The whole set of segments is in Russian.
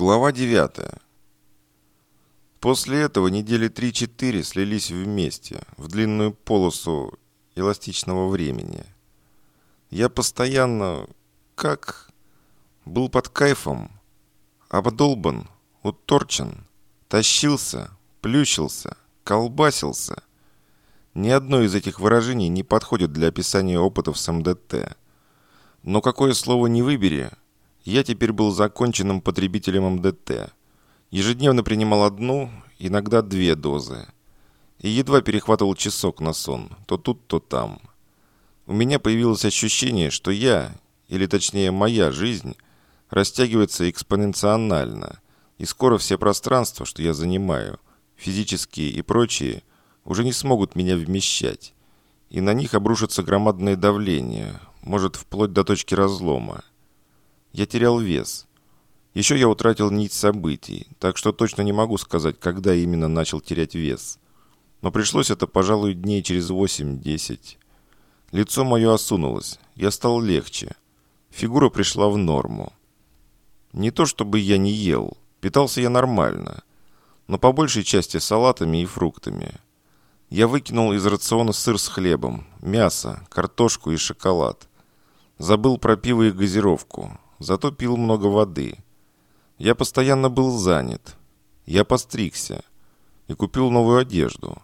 Глава 9. После этого недели 3-4 слились вместе, в длинную полосу эластичного времени. Я постоянно, как, был под кайфом, обдолбан, уторчен, тащился, плющился, колбасился. Ни одно из этих выражений не подходит для описания опытов с МДТ. Но какое слово не выбери – я теперь был законченным потребителем МДТ. Ежедневно принимал одну, иногда две дозы. И едва перехватывал часок на сон, то тут, то там. У меня появилось ощущение, что я, или точнее моя жизнь, растягивается экспоненциально, и скоро все пространства, что я занимаю, физические и прочие, уже не смогут меня вмещать, и на них обрушится громадное давление, может, вплоть до точки разлома. Я терял вес. Еще я утратил нить событий, так что точно не могу сказать, когда именно начал терять вес. Но пришлось это, пожалуй, дней через 8-10. Лицо мое осунулось, я стал легче. Фигура пришла в норму. Не то чтобы я не ел, питался я нормально, но по большей части салатами и фруктами. Я выкинул из рациона сыр с хлебом, мясо, картошку и шоколад. Забыл про пиво и газировку зато пил много воды. Я постоянно был занят. Я постригся и купил новую одежду,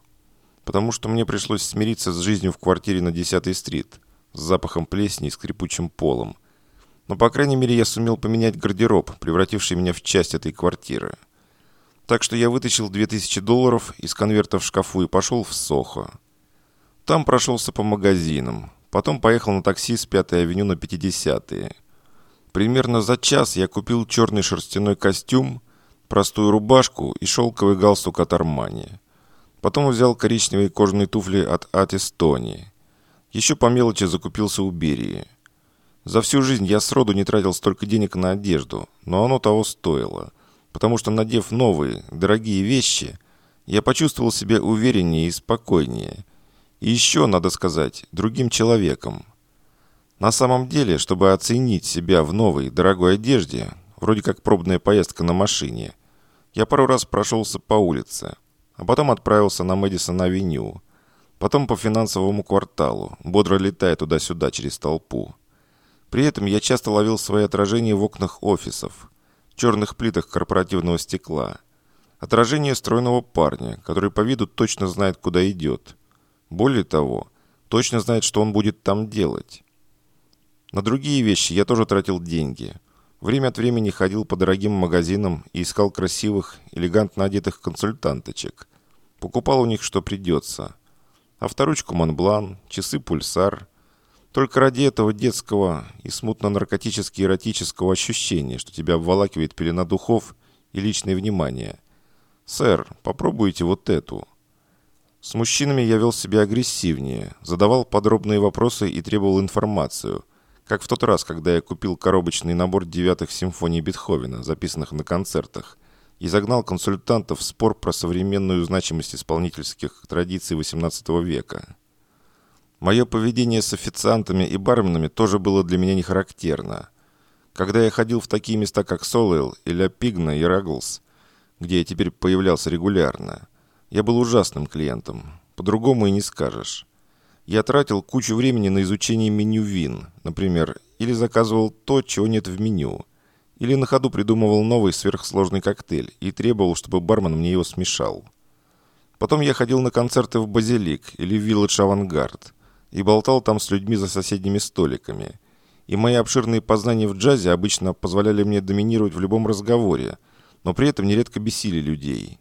потому что мне пришлось смириться с жизнью в квартире на 10-й стрит с запахом плесени и скрипучим полом. Но, по крайней мере, я сумел поменять гардероб, превративший меня в часть этой квартиры. Так что я вытащил 2000 долларов из конверта в шкафу и пошел в Сохо. Там прошелся по магазинам. Потом поехал на такси с 5-й авеню на 50-е. Примерно за час я купил черный шерстяной костюм, простую рубашку и шелковый галстук от Армани. Потом взял коричневые кожаные туфли от Атис Тони. Еще по мелочи закупился у Берии. За всю жизнь я сроду не тратил столько денег на одежду, но оно того стоило, потому что, надев новые, дорогие вещи, я почувствовал себя увереннее и спокойнее. И еще, надо сказать, другим человеком – на самом деле, чтобы оценить себя в новой, дорогой одежде, вроде как пробная поездка на машине, я пару раз прошелся по улице, а потом отправился на Мэдисон-авеню, потом по финансовому кварталу, бодро летая туда-сюда через толпу. При этом я часто ловил свои отражения в окнах офисов, черных плитах корпоративного стекла, отражение стройного парня, который по виду точно знает, куда идет. Более того, точно знает, что он будет там делать. На другие вещи я тоже тратил деньги. Время от времени ходил по дорогим магазинам и искал красивых, элегантно одетых консультанточек. Покупал у них что придется. Авторучку Монблан, часы Пульсар. Только ради этого детского и смутно-наркотически эротического ощущения, что тебя обволакивает пелена духов и личное внимание. «Сэр, попробуйте вот эту». С мужчинами я вел себя агрессивнее, задавал подробные вопросы и требовал информацию – как в тот раз, когда я купил коробочный набор девятых симфоний Бетховена, записанных на концертах, и загнал консультантов в спор про современную значимость исполнительских традиций XVIII века. Мое поведение с официантами и барменами тоже было для меня не характерно. Когда я ходил в такие места, как Солуэлл или Пигна и Рагглс, где я теперь появлялся регулярно, я был ужасным клиентом. По-другому и не скажешь. Я тратил кучу времени на изучение меню вин, например, или заказывал то, чего нет в меню, или на ходу придумывал новый сверхсложный коктейль и требовал, чтобы бармен мне его смешал. Потом я ходил на концерты в Базилик или в Вилледж Авангард и болтал там с людьми за соседними столиками. И мои обширные познания в джазе обычно позволяли мне доминировать в любом разговоре, но при этом нередко бесили людей.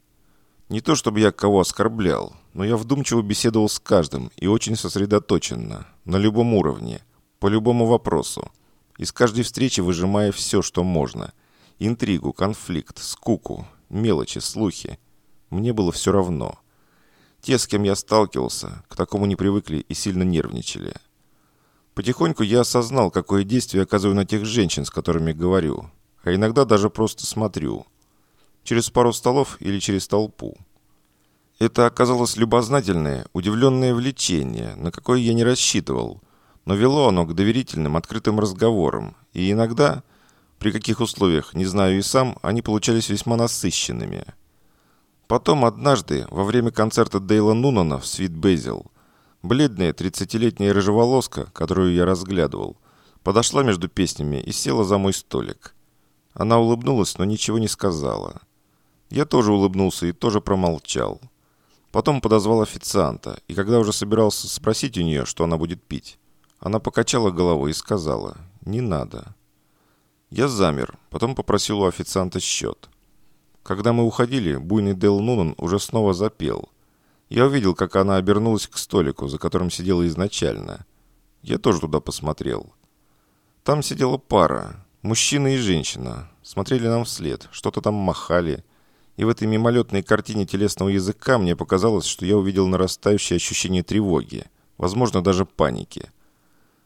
Не то чтобы я кого оскорблял, но я вдумчиво беседовал с каждым и очень сосредоточенно, на любом уровне, по любому вопросу. Из каждой встречи выжимая все, что можно. Интригу, конфликт, скуку, мелочи, слухи. Мне было все равно. Те, с кем я сталкивался, к такому не привыкли и сильно нервничали. Потихоньку я осознал, какое действие оказываю на тех женщин, с которыми говорю, а иногда даже просто смотрю. Через пару столов или через толпу. Это оказалось любознательное, удивленное влечение, на какое я не рассчитывал, но вело оно к доверительным, открытым разговорам, и иногда, при каких условиях, не знаю и сам, они получались весьма насыщенными. Потом однажды, во время концерта Дейла Нунана в Свит Безил, бледная 30-летняя рыжеволоска, которую я разглядывал, подошла между песнями и села за мой столик. Она улыбнулась, но ничего не сказала. Я тоже улыбнулся и тоже промолчал. Потом подозвал официанта, и когда уже собирался спросить у нее, что она будет пить, она покачала головой и сказала «Не надо». Я замер, потом попросил у официанта счет. Когда мы уходили, буйный Дэл Нунан уже снова запел. Я увидел, как она обернулась к столику, за которым сидела изначально. Я тоже туда посмотрел. Там сидела пара, мужчина и женщина. Смотрели нам вслед, что-то там махали. И в этой мимолетной картине телесного языка мне показалось, что я увидел нарастающее ощущение тревоги, возможно, даже паники.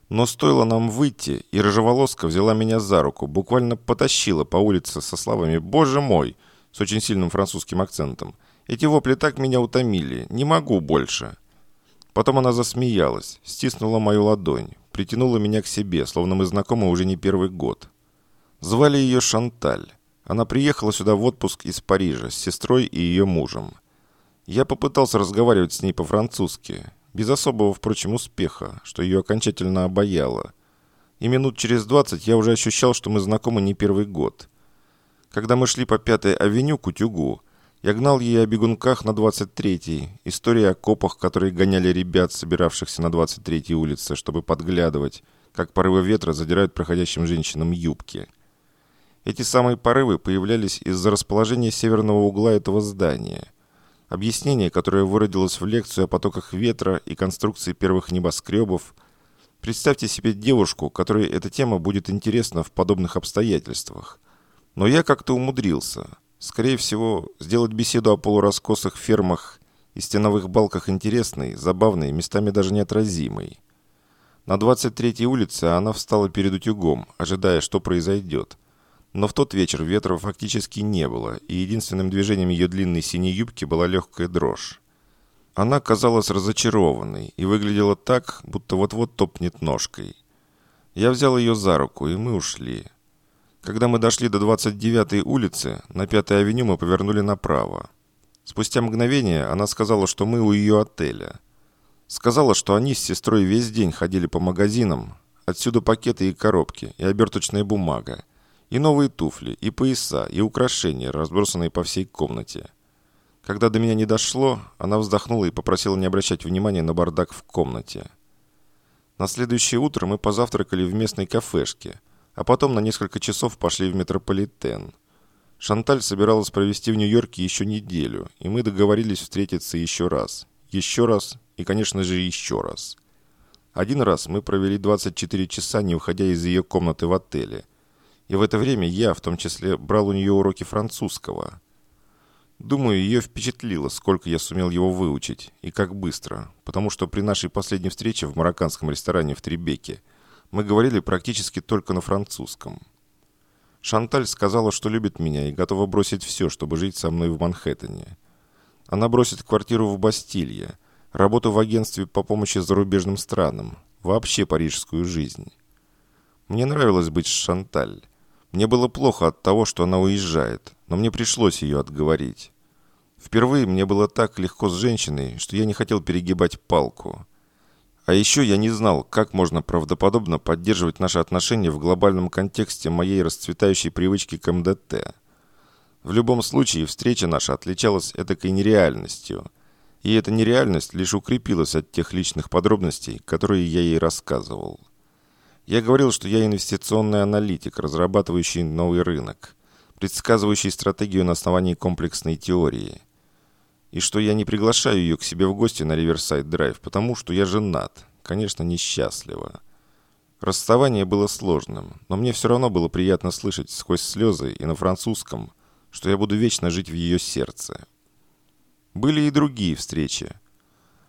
Но стоило нам выйти, и рыжеволоска взяла меня за руку, буквально потащила по улице со словами «Боже мой!» с очень сильным французским акцентом. Эти вопли так меня утомили. Не могу больше. Потом она засмеялась, стиснула мою ладонь, притянула меня к себе, словно мы знакомы уже не первый год. Звали ее Шанталь. Она приехала сюда в отпуск из Парижа с сестрой и ее мужем. Я попытался разговаривать с ней по-французски, без особого, впрочем, успеха, что ее окончательно обаяло. И минут через двадцать я уже ощущал, что мы знакомы не первый год – когда мы шли по Пятой авеню к утюгу, я гнал ей о бегунках на 23-й, истории о копах, которые гоняли ребят, собиравшихся на 23-й улице, чтобы подглядывать, как порывы ветра задирают проходящим женщинам юбки. Эти самые порывы появлялись из-за расположения северного угла этого здания. Объяснение, которое выродилось в лекцию о потоках ветра и конструкции первых небоскребов. Представьте себе девушку, которой эта тема будет интересна в подобных обстоятельствах – но я как-то умудрился. Скорее всего, сделать беседу о полураскосых фермах и стеновых балках интересной, забавной, местами даже неотразимой. На 23-й улице она встала перед утюгом, ожидая, что произойдет. Но в тот вечер ветра фактически не было, и единственным движением ее длинной синей юбки была легкая дрожь. Она казалась разочарованной и выглядела так, будто вот-вот топнет ножкой. Я взял ее за руку, и мы ушли. Когда мы дошли до 29-й улицы, на 5-й авеню мы повернули направо. Спустя мгновение она сказала, что мы у ее отеля. Сказала, что они с сестрой весь день ходили по магазинам. Отсюда пакеты и коробки, и оберточная бумага, и новые туфли, и пояса, и украшения, разбросанные по всей комнате. Когда до меня не дошло, она вздохнула и попросила не обращать внимания на бардак в комнате. На следующее утро мы позавтракали в местной кафешке – а потом на несколько часов пошли в метрополитен. Шанталь собиралась провести в Нью-Йорке еще неделю, и мы договорились встретиться еще раз. Еще раз и, конечно же, еще раз. Один раз мы провели 24 часа, не уходя из ее комнаты в отеле. И в это время я, в том числе, брал у нее уроки французского. Думаю, ее впечатлило, сколько я сумел его выучить, и как быстро, потому что при нашей последней встрече в марокканском ресторане в Требеке – мы говорили практически только на французском. Шанталь сказала, что любит меня и готова бросить все, чтобы жить со мной в Манхэттене. Она бросит квартиру в Бастилье, работу в агентстве по помощи зарубежным странам, вообще парижскую жизнь. Мне нравилось быть с Шанталь. Мне было плохо от того, что она уезжает, но мне пришлось ее отговорить. Впервые мне было так легко с женщиной, что я не хотел перегибать палку – а еще я не знал, как можно правдоподобно поддерживать наши отношения в глобальном контексте моей расцветающей привычки к МДТ. В любом случае, встреча наша отличалась этакой нереальностью. И эта нереальность лишь укрепилась от тех личных подробностей, которые я ей рассказывал. Я говорил, что я инвестиционный аналитик, разрабатывающий новый рынок, предсказывающий стратегию на основании комплексной теории – и что я не приглашаю ее к себе в гости на Риверсайд Драйв, потому что я женат, конечно, несчастливо. Расставание было сложным, но мне все равно было приятно слышать сквозь слезы и на французском, что я буду вечно жить в ее сердце. Были и другие встречи.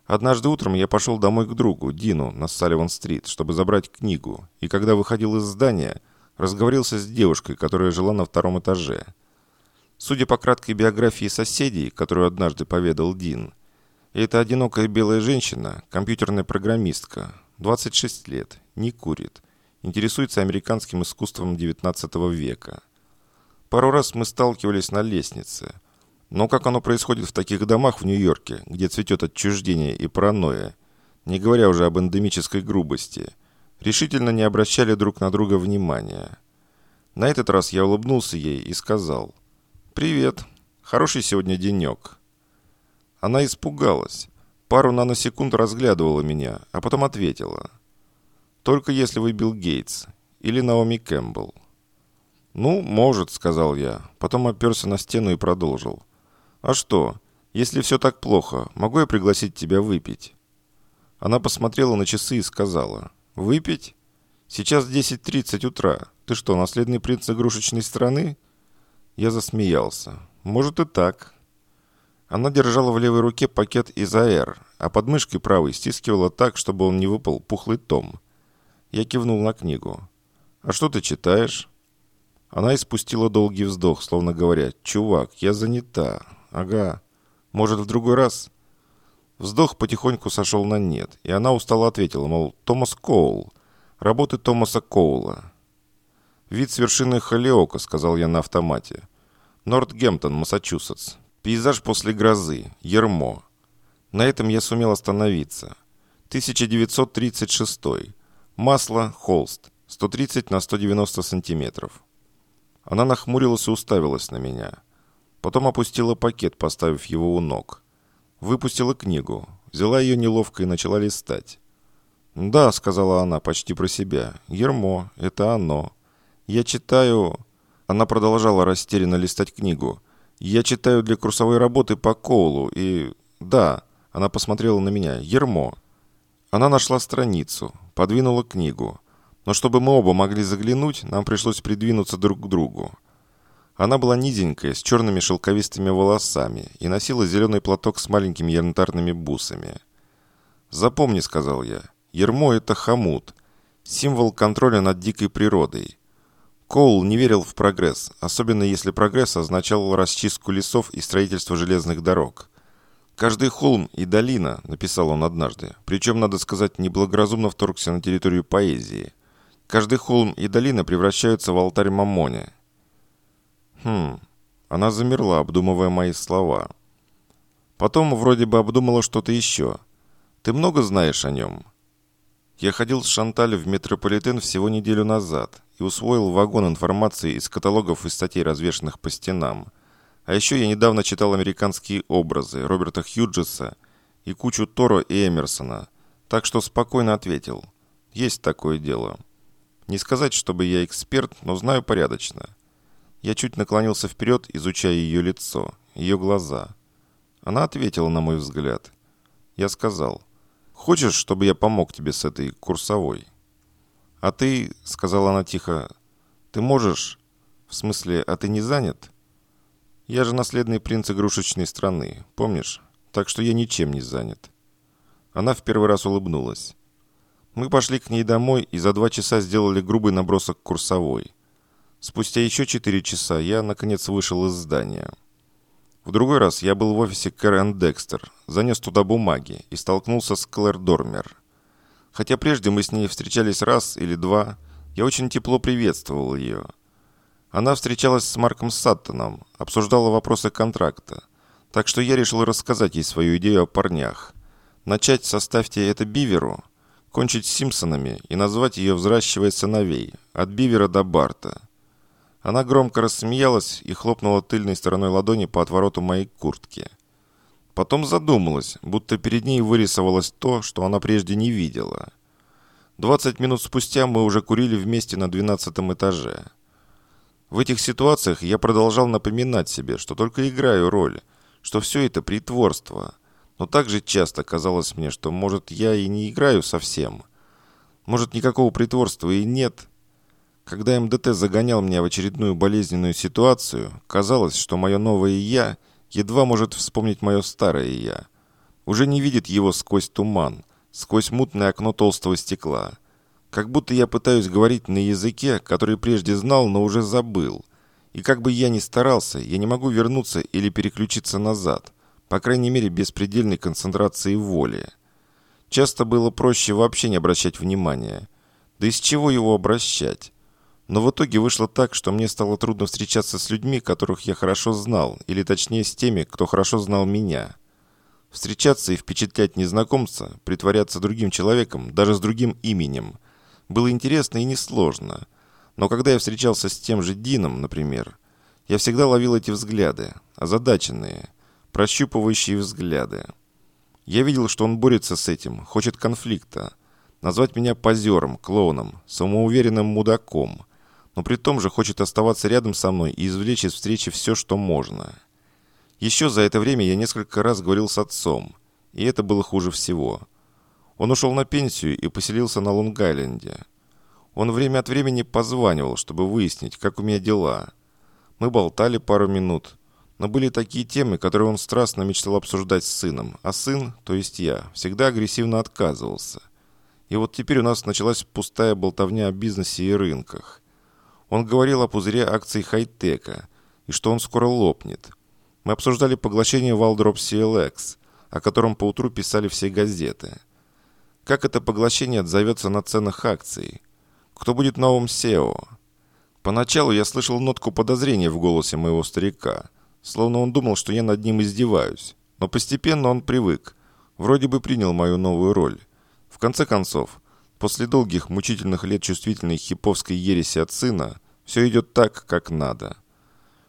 Однажды утром я пошел домой к другу, Дину, на Салливан-стрит, чтобы забрать книгу, и когда выходил из здания, разговорился с девушкой, которая жила на втором этаже – Судя по краткой биографии соседей, которую однажды поведал Дин, это одинокая белая женщина, компьютерная программистка, 26 лет, не курит, интересуется американским искусством XIX века. Пару раз мы сталкивались на лестнице. Но как оно происходит в таких домах в Нью-Йорке, где цветет отчуждение и паранойя, не говоря уже об эндемической грубости, решительно не обращали друг на друга внимания. На этот раз я улыбнулся ей и сказал «Привет, хороший сегодня денек». Она испугалась, пару наносекунд разглядывала меня, а потом ответила «Только если вы Билл Гейтс или Наоми Кэмпбелл». «Ну, может», — сказал я, потом оперся на стену и продолжил. «А что, если все так плохо, могу я пригласить тебя выпить?» Она посмотрела на часы и сказала «Выпить? Сейчас 10.30 утра. Ты что, наследный принц игрушечной страны?» Я засмеялся. «Может и так». Она держала в левой руке пакет из АР, а под мышкой правой стискивала так, чтобы он не выпал пухлый том. Я кивнул на книгу. «А что ты читаешь?» Она испустила долгий вздох, словно говоря, «Чувак, я занята. Ага. Может, в другой раз?» Вздох потихоньку сошел на нет, и она устало ответила, мол, «Томас Коул. Работы Томаса Коула». «Вид с вершины Холиока», — сказал я на автомате. «Нортгемптон, Массачусетс. Пейзаж после грозы. Ермо». На этом я сумел остановиться. 1936. Масло, холст. 130 на 190 сантиметров. Она нахмурилась и уставилась на меня. Потом опустила пакет, поставив его у ног. Выпустила книгу, взяла ее неловко и начала листать. «Да», — сказала она почти про себя, — «Ермо, это оно. Я читаю...» Она продолжала растерянно листать книгу. «Я читаю для курсовой работы по Коулу, и... Да, она посмотрела на меня. Ермо». Она нашла страницу, подвинула книгу. Но чтобы мы оба могли заглянуть, нам пришлось придвинуться друг к другу. Она была низенькая, с черными шелковистыми волосами и носила зеленый платок с маленькими янтарными бусами. «Запомни», — сказал я, — «ермо — это хомут, символ контроля над дикой природой». Коул не верил в прогресс, особенно если прогресс означал расчистку лесов и строительство железных дорог. «Каждый холм и долина», — написал он однажды, причем, надо сказать, неблагоразумно вторгся на территорию поэзии. Каждый холм и долина превращаются в алтарь Мамоне. Хм. Она замерла, обдумывая мои слова. Потом вроде бы обдумала что-то еще. Ты много знаешь о нем? Я ходил с Шанталь в метрополитен всего неделю назад и усвоил вагон информации из каталогов и статей, развешанных по стенам. А еще я недавно читал американские образы Роберта Хьюджеса и кучу Торо и Эмерсона, так что спокойно ответил. Есть такое дело. Не сказать, чтобы я эксперт, но знаю порядочно. Я чуть наклонился вперед, изучая ее лицо, ее глаза. Она ответила на мой взгляд. Я сказал, «Хочешь, чтобы я помог тебе с этой курсовой?» «А ты», — сказала она тихо, — «ты можешь...» «В смысле, а ты не занят?» «Я же наследный принц игрушечной страны, помнишь? Так что я ничем не занят». Она в первый раз улыбнулась. Мы пошли к ней домой и за два часа сделали грубый набросок курсовой. Спустя еще четыре часа я, наконец, вышел из здания. В другой раз я был в офисе Кэрен Декстер, занес туда бумаги и столкнулся с Клэр Дормер. Хотя прежде мы с ней встречались раз или два, я очень тепло приветствовал ее. Она встречалась с Марком Саттоном, обсуждала вопросы контракта, так что я решил рассказать ей свою идею о парнях. Начать «Составьте это Биверу», кончить Симпсонами и назвать ее «Взращивая сыновей» от Бивера до Барта. Она громко рассмеялась и хлопнула тыльной стороной ладони по отвороту моей куртки. Потом задумалась, будто перед ней вырисовалось то, что она прежде не видела. Двадцать минут спустя мы уже курили вместе на двенадцатом этаже. В этих ситуациях я продолжал напоминать себе, что только играю роль, что все это притворство – но также часто казалось мне, что, может, я и не играю совсем. Может, никакого притворства и нет. Когда МДТ загонял меня в очередную болезненную ситуацию, казалось, что мое новое «я» едва может вспомнить мое старое «я». Уже не видит его сквозь туман, сквозь мутное окно толстого стекла. Как будто я пытаюсь говорить на языке, который прежде знал, но уже забыл. И как бы я ни старался, я не могу вернуться или переключиться назад – по крайней мере, без предельной концентрации воли. Часто было проще вообще не обращать внимания. Да из чего его обращать? Но в итоге вышло так, что мне стало трудно встречаться с людьми, которых я хорошо знал, или точнее с теми, кто хорошо знал меня. Встречаться и впечатлять незнакомца, притворяться другим человеком, даже с другим именем, было интересно и несложно. Но когда я встречался с тем же Дином, например, я всегда ловил эти взгляды, озадаченные, прощупывающие взгляды. Я видел, что он борется с этим, хочет конфликта. Назвать меня позером, клоуном, самоуверенным мудаком – но при том же хочет оставаться рядом со мной и извлечь из встречи все, что можно. Еще за это время я несколько раз говорил с отцом, и это было хуже всего. Он ушел на пенсию и поселился на Лонг-Айленде. Он время от времени позванивал, чтобы выяснить, как у меня дела. Мы болтали пару минут, но были такие темы, которые он страстно мечтал обсуждать с сыном, а сын, то есть я, всегда агрессивно отказывался. И вот теперь у нас началась пустая болтовня о бизнесе и рынках. Он говорил о пузыре акций хай-тека и что он скоро лопнет. Мы обсуждали поглощение Валдроп CLX, о котором поутру писали все газеты. Как это поглощение отзовется на ценах акций? Кто будет новым SEO? Поначалу я слышал нотку подозрения в голосе моего старика, словно он думал, что я над ним издеваюсь. Но постепенно он привык, вроде бы принял мою новую роль. В конце концов, После долгих мучительных лет чувствительной хиповской ереси от сына, все идет так, как надо.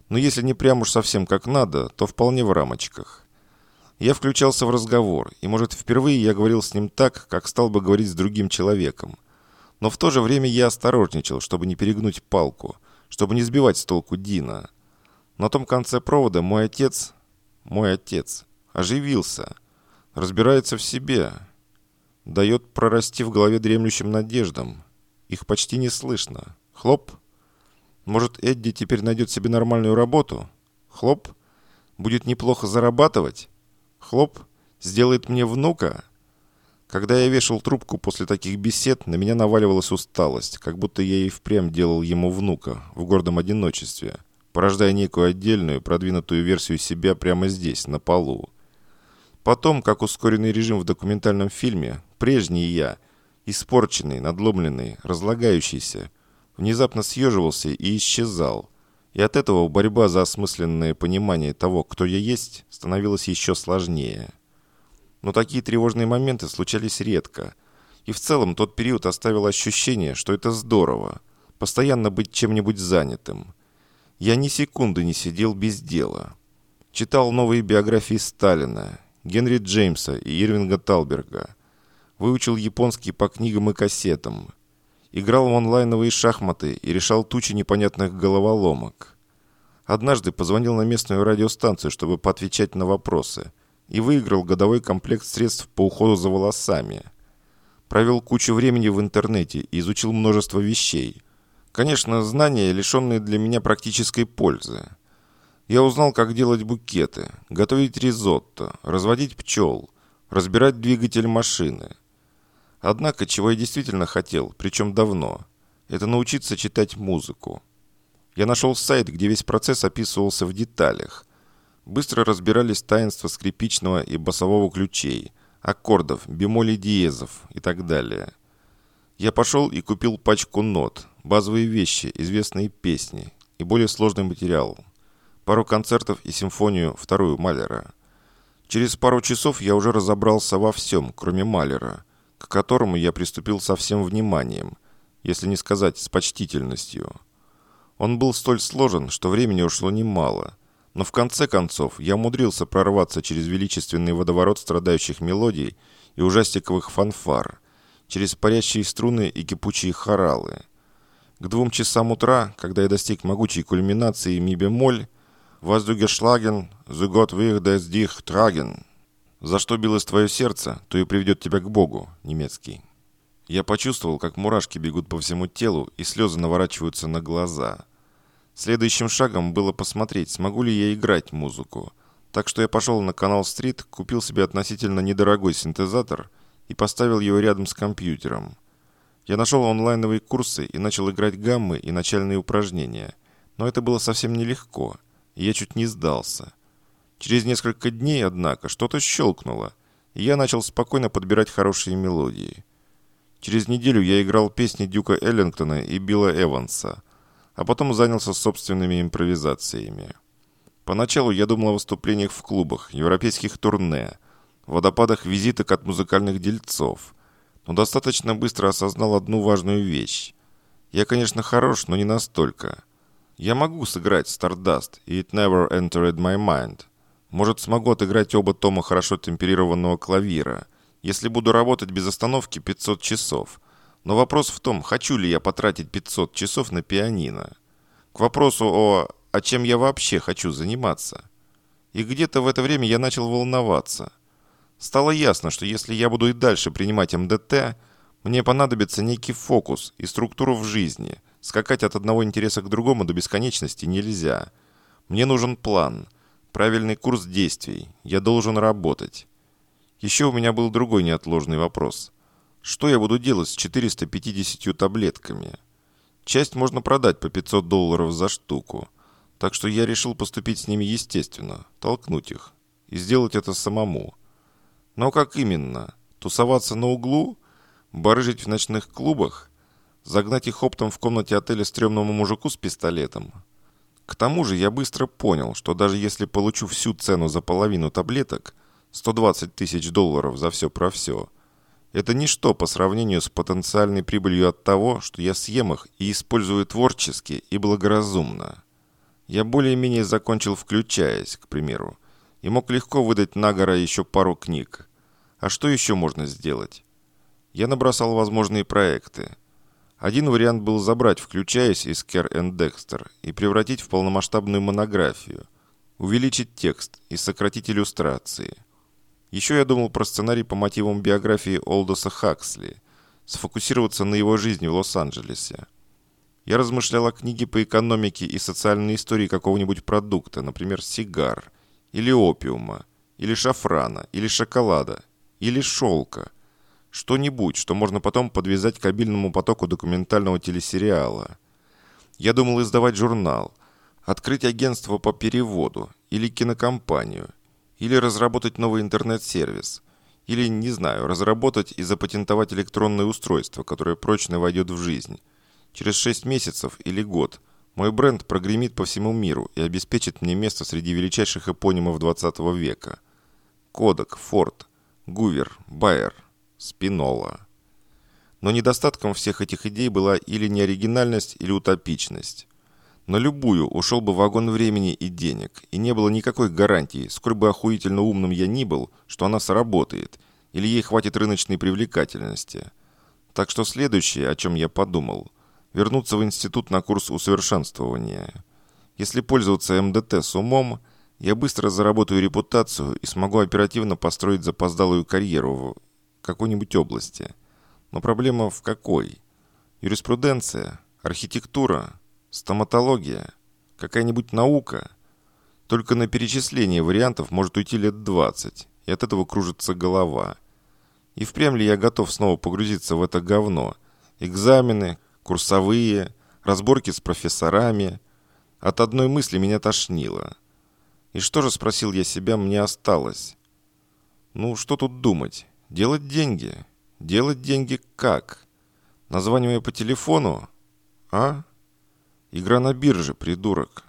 Но если не прям уж совсем как надо, то вполне в рамочках. Я включался в разговор, и, может, впервые я говорил с ним так, как стал бы говорить с другим человеком. Но в то же время я осторожничал, чтобы не перегнуть палку, чтобы не сбивать с толку Дина. На том конце провода мой отец, мой отец, оживился, разбирается в себе, дает прорасти в голове дремлющим надеждам. Их почти не слышно. Хлоп. Может, Эдди теперь найдет себе нормальную работу? Хлоп. Будет неплохо зарабатывать? Хлоп. Сделает мне внука? Когда я вешал трубку после таких бесед, на меня наваливалась усталость, как будто я и впрямь делал ему внука в гордом одиночестве, порождая некую отдельную, продвинутую версию себя прямо здесь, на полу. Потом, как ускоренный режим в документальном фильме, прежний я, испорченный, надломленный, разлагающийся, внезапно съеживался и исчезал. И от этого борьба за осмысленное понимание того, кто я есть, становилась еще сложнее. Но такие тревожные моменты случались редко. И в целом тот период оставил ощущение, что это здорово. Постоянно быть чем-нибудь занятым. Я ни секунды не сидел без дела. Читал новые биографии Сталина, Генри Джеймса и Ирвинга Талберга. Выучил японский по книгам и кассетам. Играл в онлайновые шахматы и решал тучи непонятных головоломок. Однажды позвонил на местную радиостанцию, чтобы поотвечать на вопросы. И выиграл годовой комплект средств по уходу за волосами. Провел кучу времени в интернете и изучил множество вещей. Конечно, знания, лишенные для меня практической пользы. Я узнал, как делать букеты, готовить ризотто, разводить пчел, разбирать двигатель машины. Однако, чего я действительно хотел, причем давно, это научиться читать музыку. Я нашел сайт, где весь процесс описывался в деталях. Быстро разбирались таинства скрипичного и басового ключей, аккордов, бемолей диезов и так далее. Я пошел и купил пачку нот, базовые вещи, известные песни и более сложный материал – пару концертов и симфонию вторую Малера. Через пару часов я уже разобрался во всем, кроме Малера, к которому я приступил со всем вниманием, если не сказать с почтительностью. Он был столь сложен, что времени ушло немало, но в конце концов я умудрился прорваться через величественный водоворот страдающих мелодий и ужастиковых фанфар, через парящие струны и кипучие хоралы. К двум часам утра, когда я достиг могучей кульминации ми-бемоль, was du geschlagen, so Gott wird es dich. За что билось твое сердце, то и приведет тебя к Богу, немецкий. Я почувствовал, как мурашки бегут по всему телу и слезы наворачиваются на глаза. Следующим шагом было посмотреть, смогу ли я играть музыку. Так что я пошел на канал Стрит, купил себе относительно недорогой синтезатор и поставил его рядом с компьютером. Я нашел онлайновые курсы и начал играть гаммы и начальные упражнения. Но это было совсем нелегко – я чуть не сдался. Через несколько дней, однако, что-то щелкнуло, и я начал спокойно подбирать хорошие мелодии. Через неделю я играл песни Дюка Эллингтона и Билла Эванса, а потом занялся собственными импровизациями. Поначалу я думал о выступлениях в клубах, европейских турне, водопадах визиток от музыкальных дельцов, но достаточно быстро осознал одну важную вещь. Я, конечно, хорош, но не настолько. Я могу сыграть Stardust и It Never Entered My Mind. Может, смогу отыграть оба тома хорошо темперированного клавира, если буду работать без остановки 500 часов. Но вопрос в том, хочу ли я потратить 500 часов на пианино. К вопросу о «а чем я вообще хочу заниматься?» И где-то в это время я начал волноваться. Стало ясно, что если я буду и дальше принимать МДТ, мне понадобится некий фокус и структуру в жизни. Скакать от одного интереса к другому до бесконечности нельзя. Мне нужен план, правильный курс действий. Я должен работать. Еще у меня был другой неотложный вопрос. Что я буду делать с 450 таблетками? Часть можно продать по 500 долларов за штуку. Так что я решил поступить с ними естественно, толкнуть их. И сделать это самому. Но как именно? Тусоваться на углу? Барыжить в ночных клубах? Загнать их оптом в комнате отеля стрёмному мужику с пистолетом? К тому же я быстро понял, что даже если получу всю цену за половину таблеток, 120 тысяч долларов за все про все, это ничто по сравнению с потенциальной прибылью от того, что я съем их и использую творчески и благоразумно. Я более-менее закончил «Включаясь», к примеру, и мог легко выдать на гора еще пару книг. А что еще можно сделать? Я набросал возможные проекты. Один вариант был забрать, включаясь из Кер энд Декстер, и превратить в полномасштабную монографию, увеличить текст и сократить иллюстрации. Еще я думал про сценарий по мотивам биографии Олдоса Хаксли, сфокусироваться на его жизни в Лос-Анджелесе. Я размышлял о книге по экономике и социальной истории какого-нибудь продукта, например, сигар, или опиума, или шафрана, или шоколада, или шелка. Что-нибудь, что можно потом подвязать к обильному потоку документального телесериала. Я думал издавать журнал, открыть агентство по переводу или кинокомпанию, или разработать новый интернет-сервис, или, не знаю, разработать и запатентовать электронное устройство, которое прочно войдет в жизнь. Через 6 месяцев или год мой бренд прогремит по всему миру и обеспечит мне место среди величайших эпонимов 20 века. Кодек, Форд, Гувер, Байер, Спинола. Но недостатком всех этих идей была или неоригинальность, или утопичность. На любую ушел бы вагон времени и денег, и не было никакой гарантии, сколь бы охуительно умным я ни был, что она сработает, или ей хватит рыночной привлекательности. Так что следующее, о чем я подумал, вернуться в институт на курс усовершенствования. Если пользоваться МДТ с умом – я быстро заработаю репутацию и смогу оперативно построить запоздалую карьеру какой-нибудь области. Но проблема в какой? Юриспруденция? Архитектура? Стоматология? Какая-нибудь наука? Только на перечисление вариантов может уйти лет 20, и от этого кружится голова. И впрямь ли я готов снова погрузиться в это говно? Экзамены, курсовые, разборки с профессорами. От одной мысли меня тошнило – и что же, спросил я себя, мне осталось? Ну, что тут думать? Делать деньги. Делать деньги как? Названивая по телефону? А? Игра на бирже, придурок.